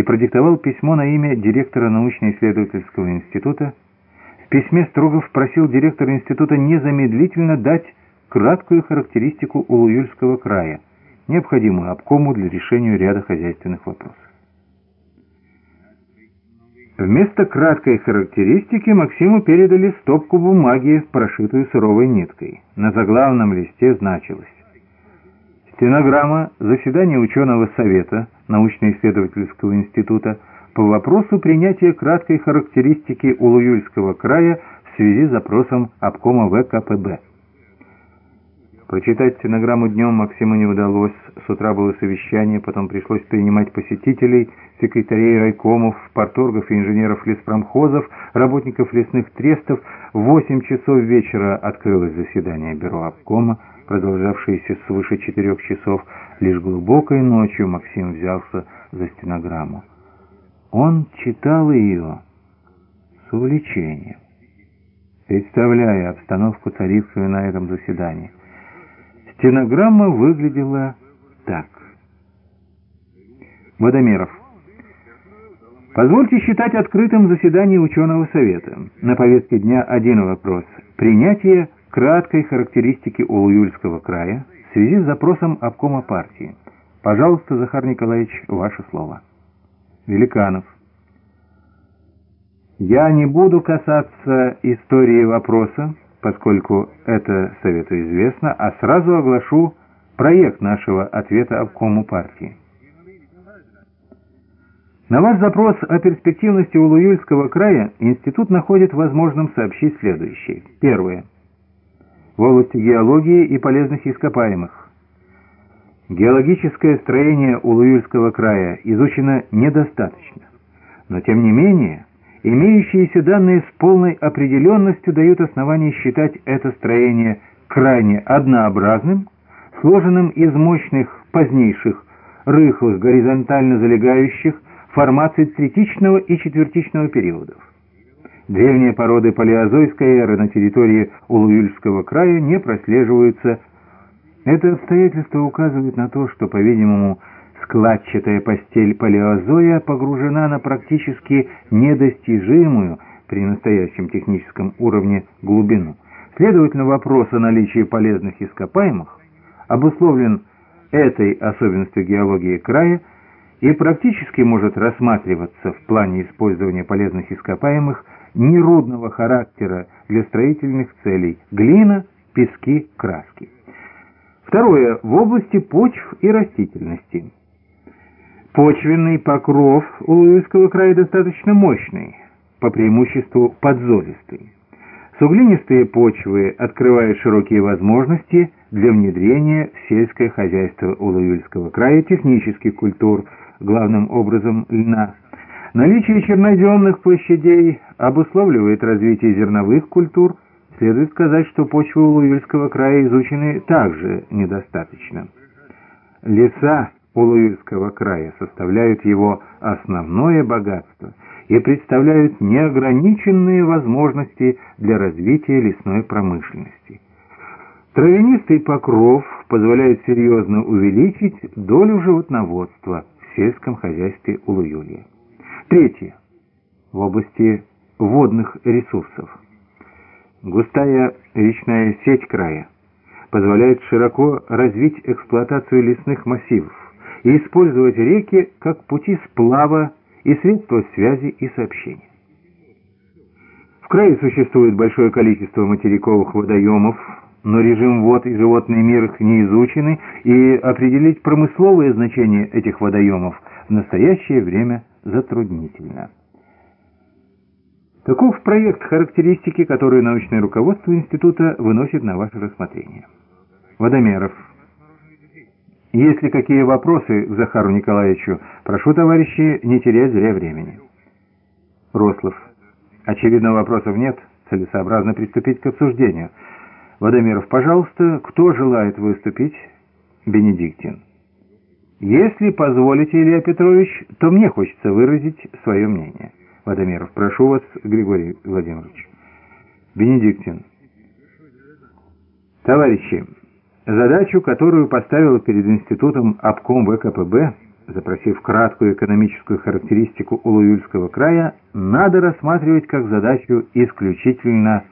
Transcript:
и продиктовал письмо на имя директора научно-исследовательского института. В письме Строгов просил директора института незамедлительно дать краткую характеристику Улуюльского края, необходимую обкому для решения ряда хозяйственных вопросов. Вместо краткой характеристики Максиму передали стопку бумаги, прошитую суровой ниткой. На заглавном листе значилось Стенограмма заседания ученого совета научно-исследовательского института по вопросу принятия краткой характеристики Улуюльского края в связи с запросом обкома ВКПБ. Прочитать стенограмму днем Максиму не удалось. С утра было совещание, потом пришлось принимать посетителей, секретарей райкомов, порторгов и инженеров леспромхозов, работников лесных трестов. В 8 часов вечера открылось заседание бюро обкома, продолжавшееся свыше четырех часов. Лишь глубокой ночью Максим взялся за стенограмму. Он читал ее с увлечением, представляя обстановку, царившую на этом заседании. Стенограмма выглядела так. Водомеров. Позвольте считать открытым заседание ученого совета. На повестке дня один вопрос. Принятие краткой характеристики Улуюльского края в связи с запросом обкома партии. Пожалуйста, Захар Николаевич, ваше слово. Великанов. Я не буду касаться истории вопроса, поскольку это Совету известно, а сразу оглашу проект нашего ответа обкому партии. На ваш запрос о перспективности Улуюльского края институт находит возможным сообщить следующее. Первое. В области геологии и полезных ископаемых. Геологическое строение Улуюльского края изучено недостаточно, но тем не менее Имеющиеся данные с полной определенностью дают основание считать это строение крайне однообразным, сложенным из мощных позднейших, рыхлых, горизонтально залегающих формаций третичного и четвертичного периодов. Древние породы палеозойской эры на территории Улуюльского края не прослеживаются. Это обстоятельство указывает на то, что, по-видимому, Складчатая постель палеозоя погружена на практически недостижимую при настоящем техническом уровне глубину. Следовательно, вопрос о наличии полезных ископаемых обусловлен этой особенностью геологии края и практически может рассматриваться в плане использования полезных ископаемых нерудного характера для строительных целей – глина, пески, краски. Второе. В области почв и растительности. Почвенный покров у Луильского края достаточно мощный, по преимуществу подзолистый. Суглинистые почвы открывают широкие возможности для внедрения в сельское хозяйство Улуюльского края технических культур, главным образом льна. Наличие черноземных площадей обусловливает развитие зерновых культур. Следует сказать, что почвы Улуюльского края изучены также недостаточно. Леса Улуильского края составляют его основное богатство и представляют неограниченные возможности для развития лесной промышленности. Травянистый покров позволяет серьезно увеличить долю животноводства в сельском хозяйстве Улуюлья. Третье. В области водных ресурсов. Густая речная сеть края позволяет широко развить эксплуатацию лесных массивов и использовать реки как пути сплава и средства связи и сообщения. В крае существует большое количество материковых водоемов, но режим вод и животный мир их не изучены, и определить промысловое значение этих водоемов в настоящее время затруднительно. Таков проект характеристики, который научное руководство института выносит на ваше рассмотрение. Водомеров – если какие вопросы к Захару Николаевичу, прошу, товарищи, не терять зря времени. Рослов. Очевидно, вопросов нет. Целесообразно приступить к обсуждению. Водомеров, пожалуйста, кто желает выступить? Бенедиктин. Если позволите, Илья Петрович, то мне хочется выразить свое мнение. Водомеров, прошу вас, Григорий Владимирович. Бенедиктин. Товарищи, Задачу, которую поставил перед институтом обком ВКПБ, запросив краткую экономическую характеристику Улуюльского края, надо рассматривать как задачу исключительно